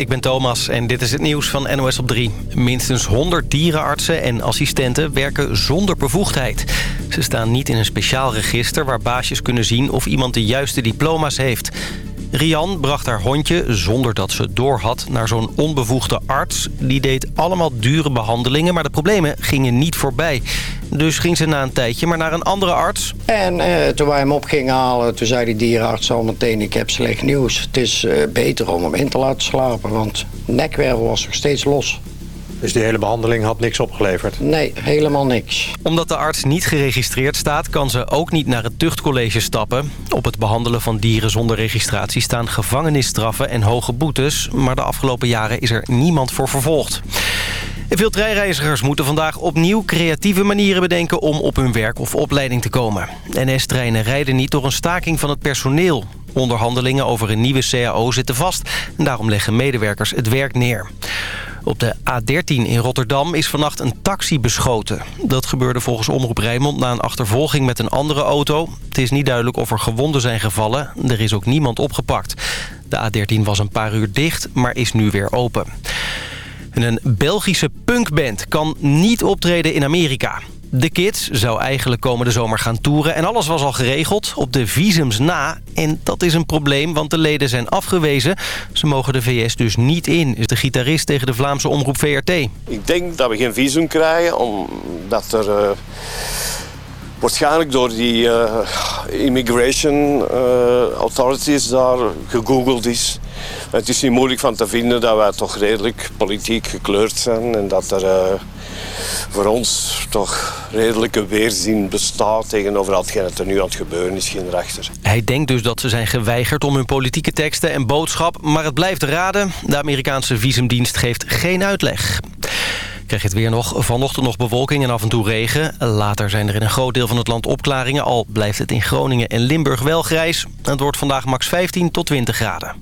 ik ben Thomas en dit is het nieuws van NOS op 3. Minstens 100 dierenartsen en assistenten werken zonder bevoegdheid. Ze staan niet in een speciaal register waar baasjes kunnen zien of iemand de juiste diploma's heeft. Rian bracht haar hondje, zonder dat ze doorhad, naar zo'n onbevoegde arts. Die deed allemaal dure behandelingen, maar de problemen gingen niet voorbij. Dus ging ze na een tijdje maar naar een andere arts. En eh, toen wij hem op gingen halen, toen zei die dierenarts al meteen... ik heb slecht nieuws. Het is eh, beter om hem in te laten slapen, want nekwervel was nog steeds los. Dus die hele behandeling had niks opgeleverd? Nee, helemaal niks. Omdat de arts niet geregistreerd staat... kan ze ook niet naar het tuchtcollege stappen. Op het behandelen van dieren zonder registratie staan gevangenisstraffen en hoge boetes. Maar de afgelopen jaren is er niemand voor vervolgd. En veel treinreizigers moeten vandaag opnieuw creatieve manieren bedenken... om op hun werk of opleiding te komen. NS-treinen rijden niet door een staking van het personeel. Onderhandelingen over een nieuwe CAO zitten vast. En daarom leggen medewerkers het werk neer. Op de A13 in Rotterdam is vannacht een taxi beschoten. Dat gebeurde volgens Omroep Rijnmond na een achtervolging met een andere auto. Het is niet duidelijk of er gewonden zijn gevallen. Er is ook niemand opgepakt. De A13 was een paar uur dicht, maar is nu weer open. En een Belgische punkband kan niet optreden in Amerika. De Kids zou eigenlijk komende zomer gaan toeren en alles was al geregeld op de visums na. En dat is een probleem, want de leden zijn afgewezen. Ze mogen de VS dus niet in, is de gitarist tegen de Vlaamse omroep VRT. Ik denk dat we geen visum krijgen, omdat er... Uh waarschijnlijk door die uh, immigration uh, authorities daar gegoogeld is. Het is niet moeilijk van te vinden dat wij toch redelijk politiek gekleurd zijn en dat er voor ons toch redelijke weerzin bestaat tegenover hetgeen er nu aan het gebeuren is, geen rechter. Hij denkt dus dat ze zijn geweigerd om hun politieke teksten en boodschap, maar het blijft raden. De Amerikaanse visumdienst geeft geen uitleg. Krijg je het weer nog. Vanochtend nog bewolking en af en toe regen. Later zijn er in een groot deel van het land opklaringen. Al blijft het in Groningen en Limburg wel grijs. Het wordt vandaag max 15 tot 20 graden.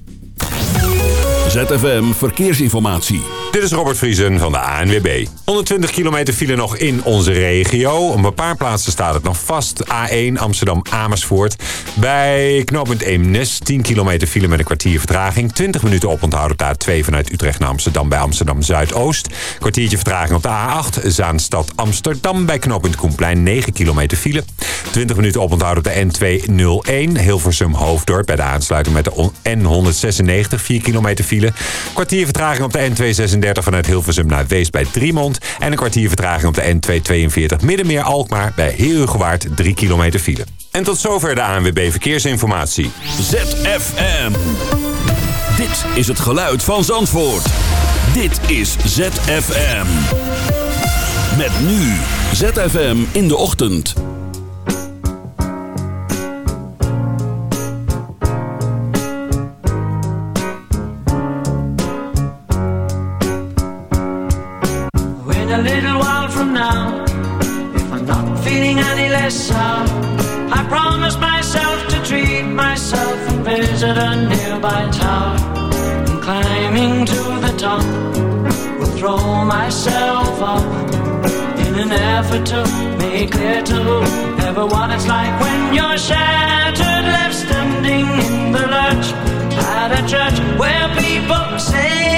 ZFM Verkeersinformatie. Dit is Robert Vriesen van de ANWB. 120 kilometer file nog in onze regio. Op een paar plaatsen staat het nog vast. A1 Amsterdam-Amersfoort. Bij knooppunt Eemnes 10 kilometer file met een kwartier vertraging. 20 minuten oponthoud op de A2 vanuit Utrecht naar Amsterdam bij Amsterdam-Zuidoost. Kwartiertje vertraging op de A8 Zaanstad-Amsterdam bij knooppunt Koenplein 9 kilometer file. 20 minuten oponthoud op de N201 Hilversum-Hoofddorp bij de aansluiting met de N196 4 kilometer file. Kwartier vertraging op de N236 vanuit Hilversum naar Wees bij Driemond. En een kwartier vertraging op de N242 Middenmeer Alkmaar bij Heerhugowaard 3 kilometer file. En tot zover de ANWB Verkeersinformatie. ZFM. Dit is het geluid van Zandvoort. Dit is ZFM. Met nu ZFM in de ochtend. Sound, I promise myself to treat myself and visit a nearby tower. And climbing to the top, will throw myself up in an effort to make clear to everyone it's like when you're shattered, left standing in the lurch at a church where people saying,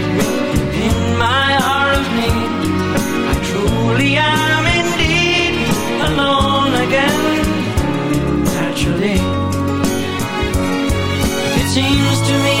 truly am indeed alone again. Naturally, it seems to me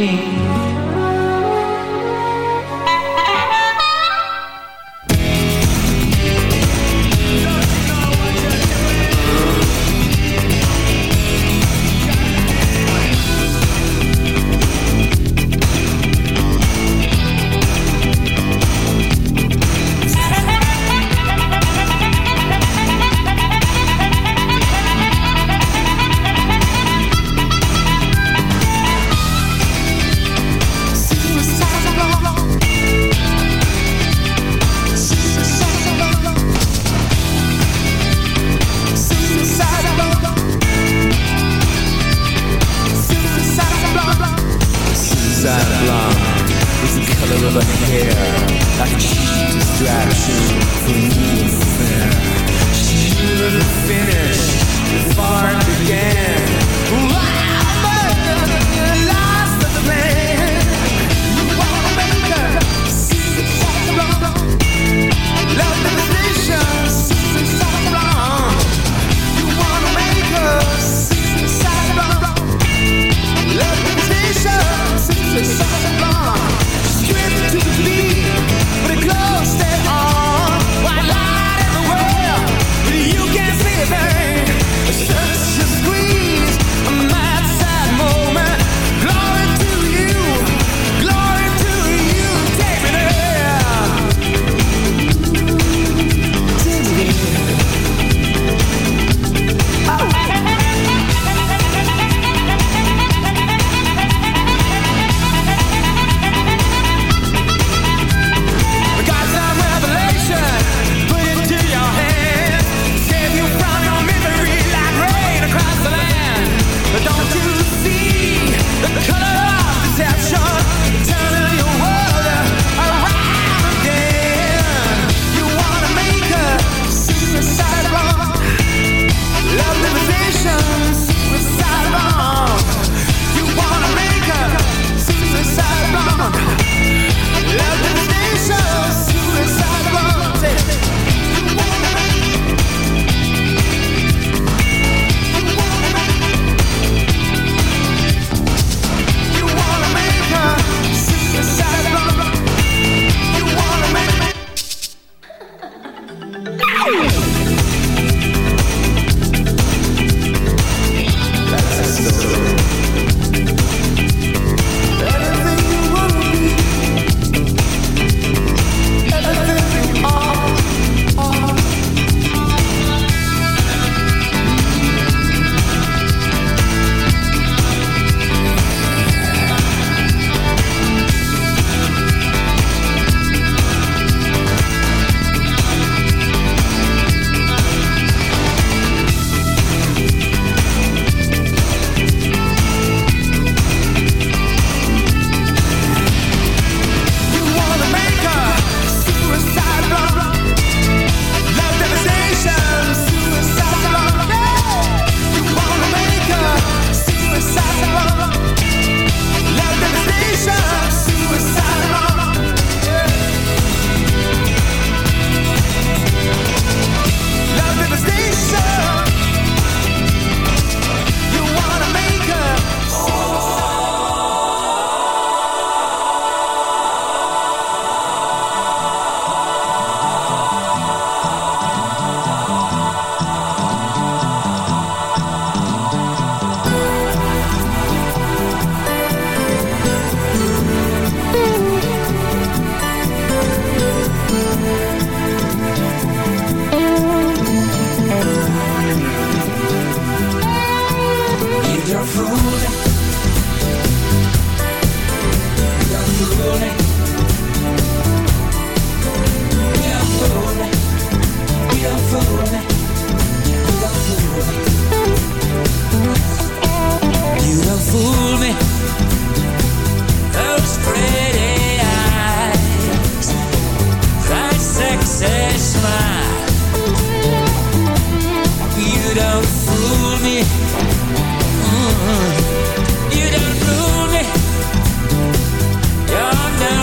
Naturally.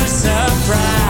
Surprise.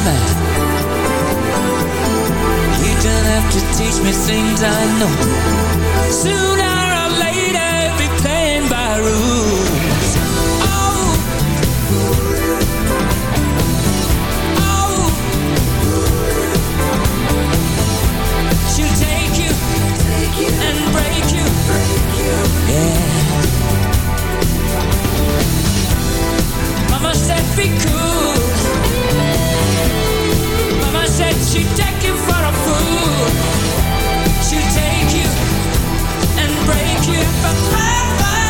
You don't have to teach me things I know. Sooner or later, be playing by rules. Oh, oh, she'll take you and break you. Yeah. Mama said, be cool said she'd take you for a fool. She'd take you and break you for ever.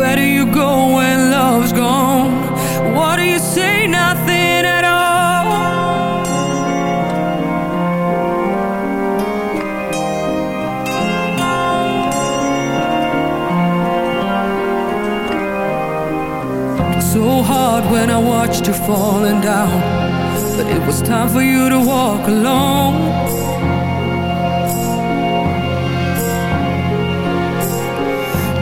Where do you go when love's gone? What do you say? Nothing at all. So hard when I watched you falling down. But it was time for you to walk alone.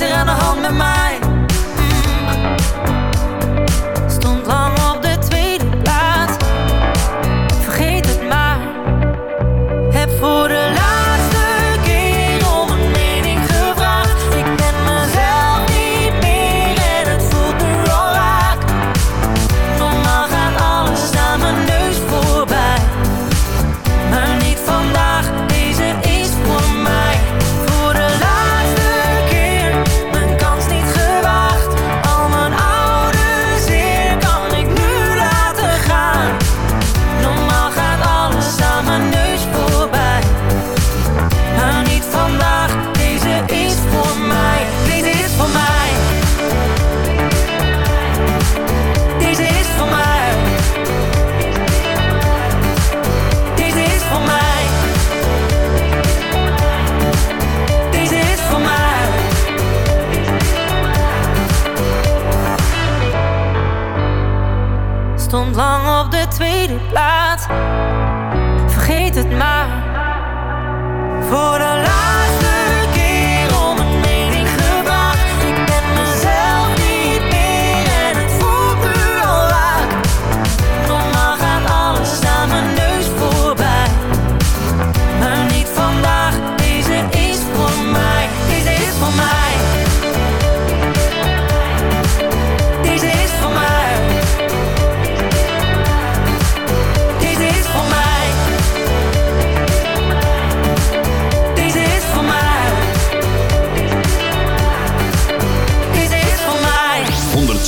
is er aan de hand met mij?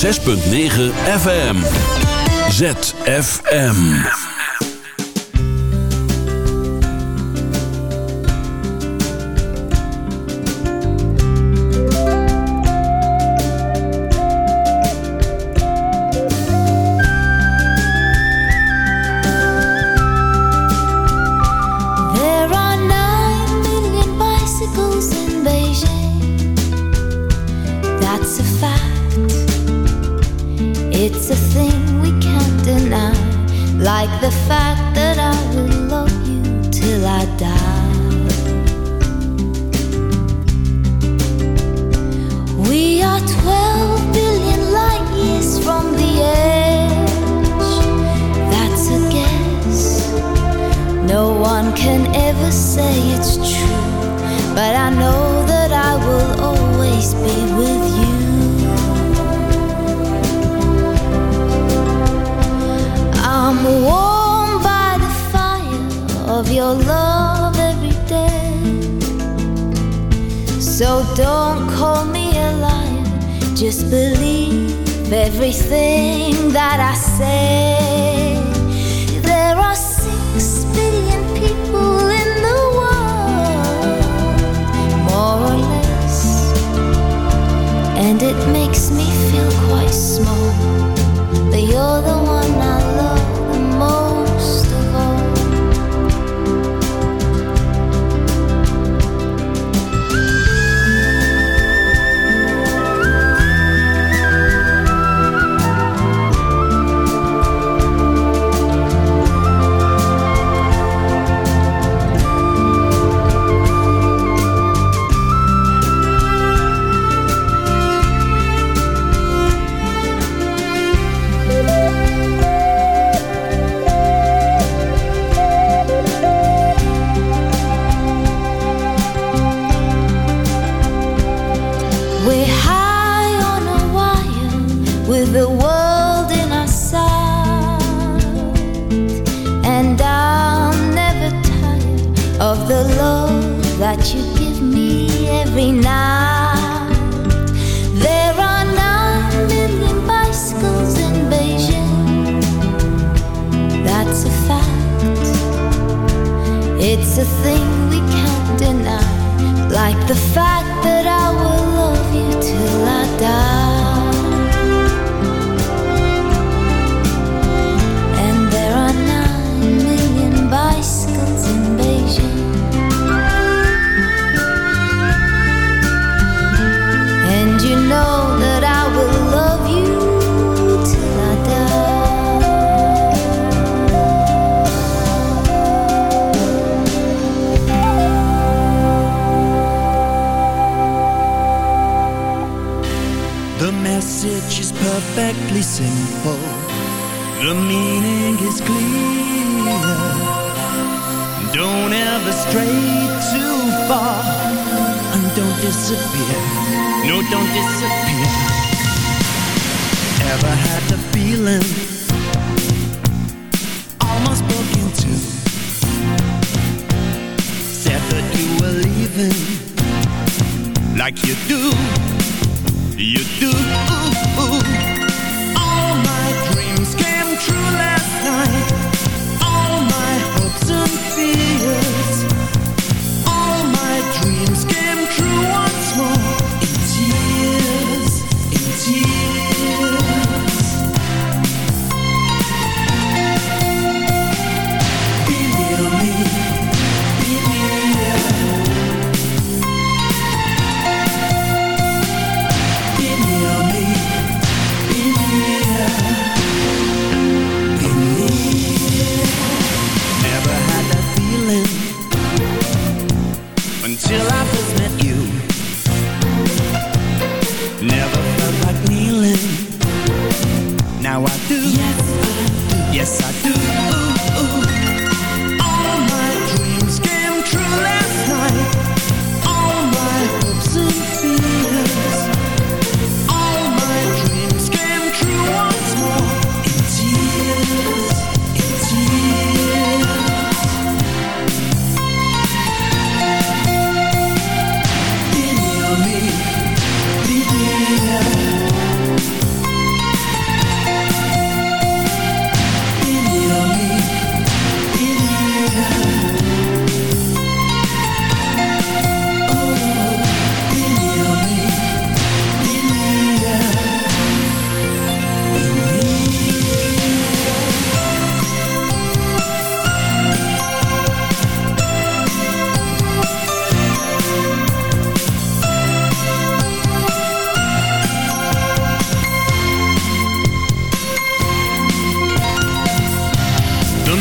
6.9 FM. ZFM. like you do, you do. All my dreams came true.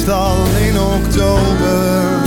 Meestal in oktober.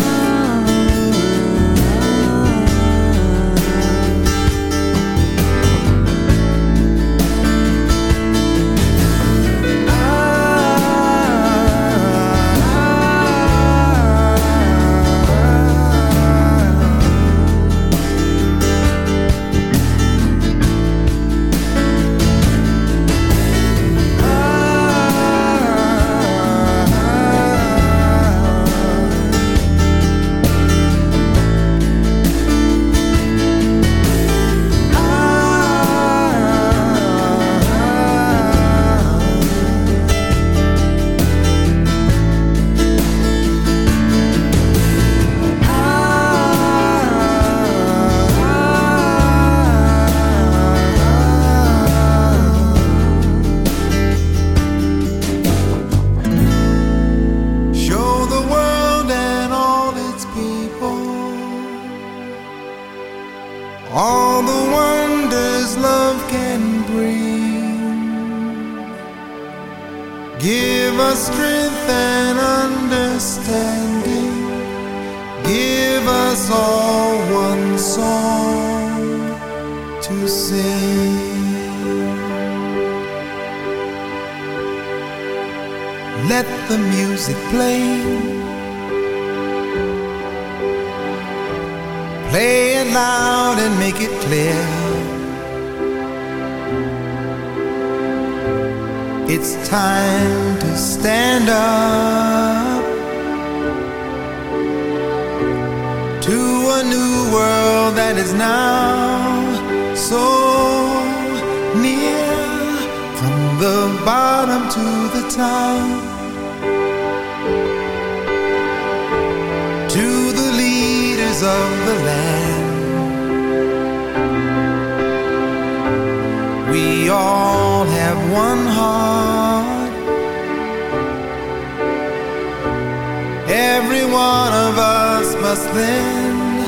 One of us must lend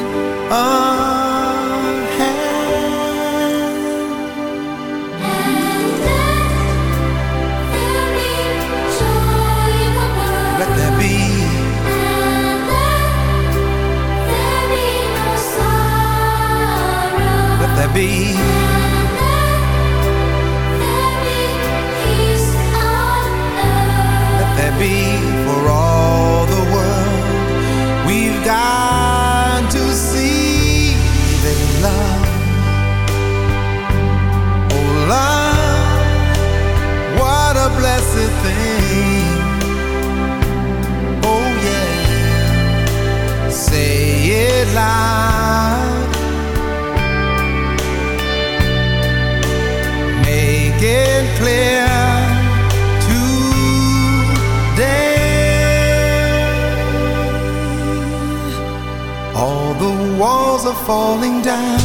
falling down.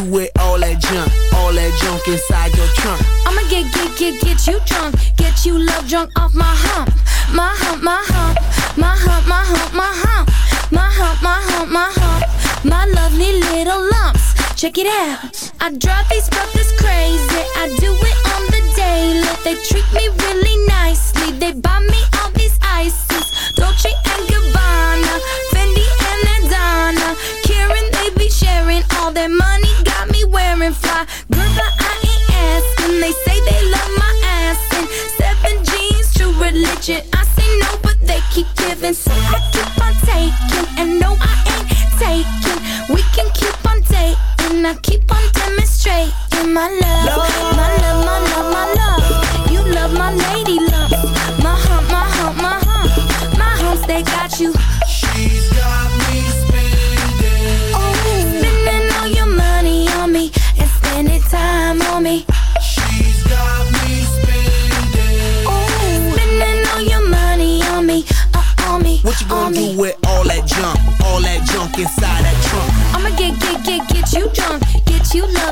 Check it out. I drive these brothers crazy.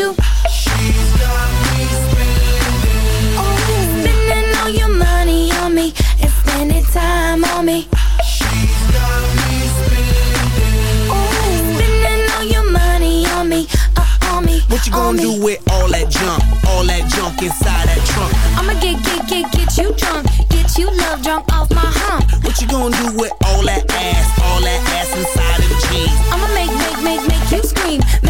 you. She's got me spending. Oh, spending all your money on me and spending time on me. She's got me spending. Oh, spending all your money on me, uh, on me. What you gonna do with all that junk? All that junk inside that trunk? I'ma get, get, get, get you drunk. Get you love drunk off my hump. What you gonna do with all that ass? All that ass inside them jeans? I'ma make, make, make, make you scream. Make you scream,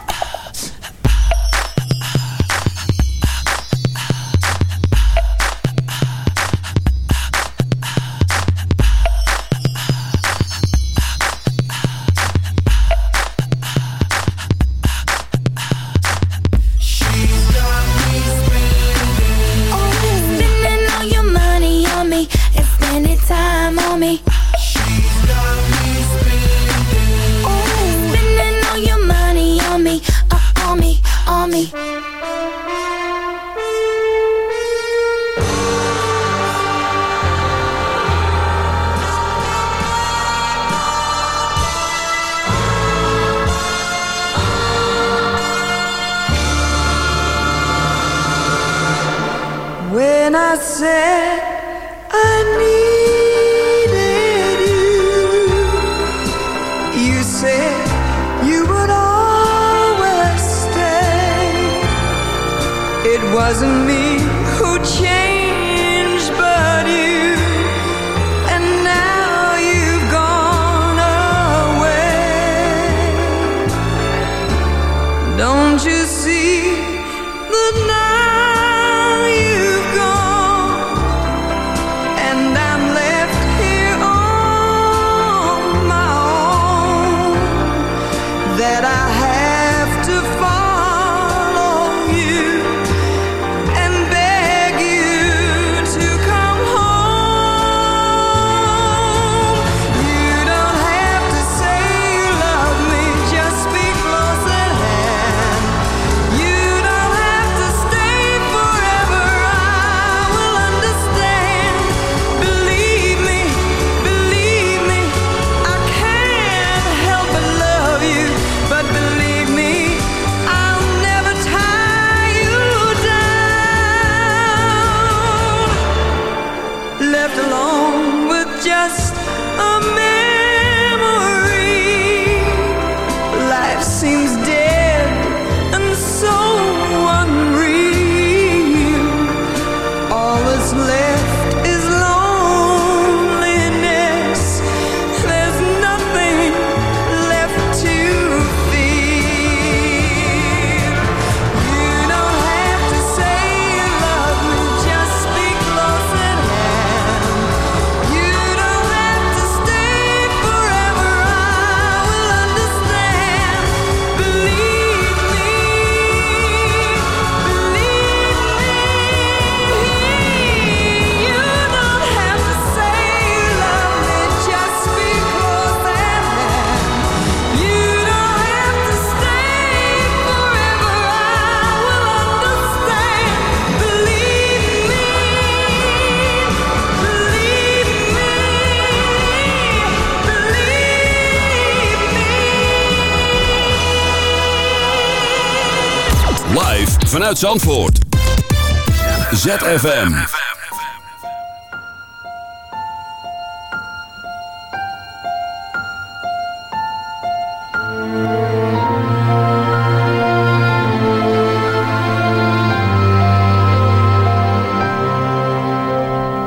Don't you see the night? vanuit Zandvoort. ZFM.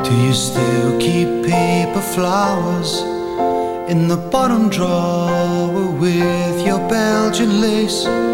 Do you still keep paper flowers in the bottom drawer with your Belgian lace?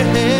your hand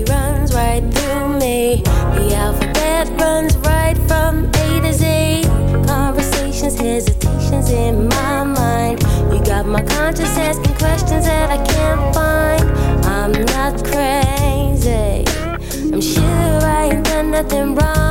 nothing wrong.